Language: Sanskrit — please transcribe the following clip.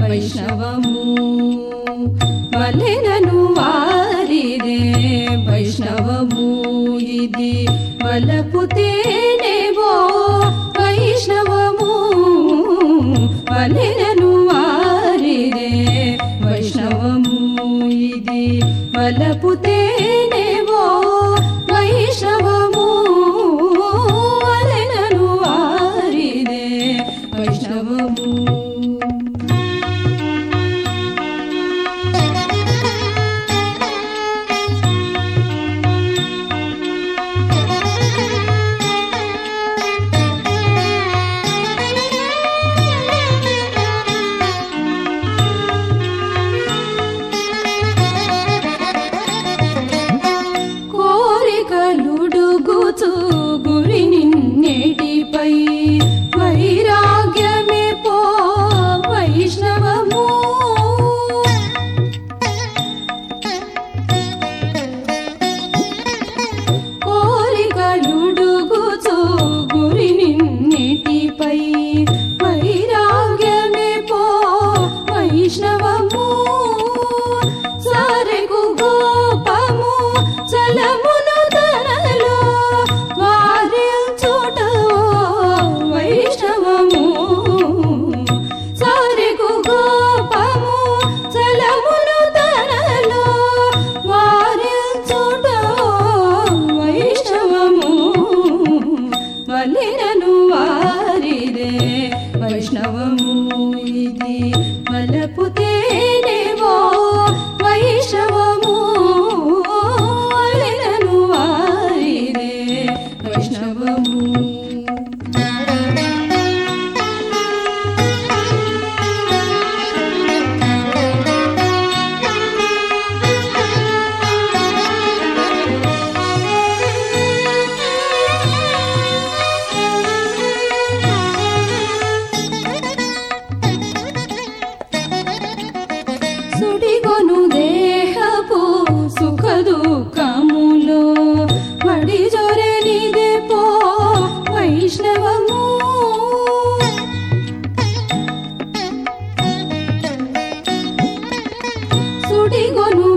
वैष्णवमूलनुवारि वैष्णवमूति पलपुतेनेवो वैष्णवमू। पलिन वैष्णवमूदि पलपुतेनेवो वैशवम अलेन वारि वैष्णवमु। ಮಲಿನನು ವಾರಿದೆ. ವೈಷ್ಣವ वैष्णवमू ಮಲಪುತೇ ನುಡಿಗೊನು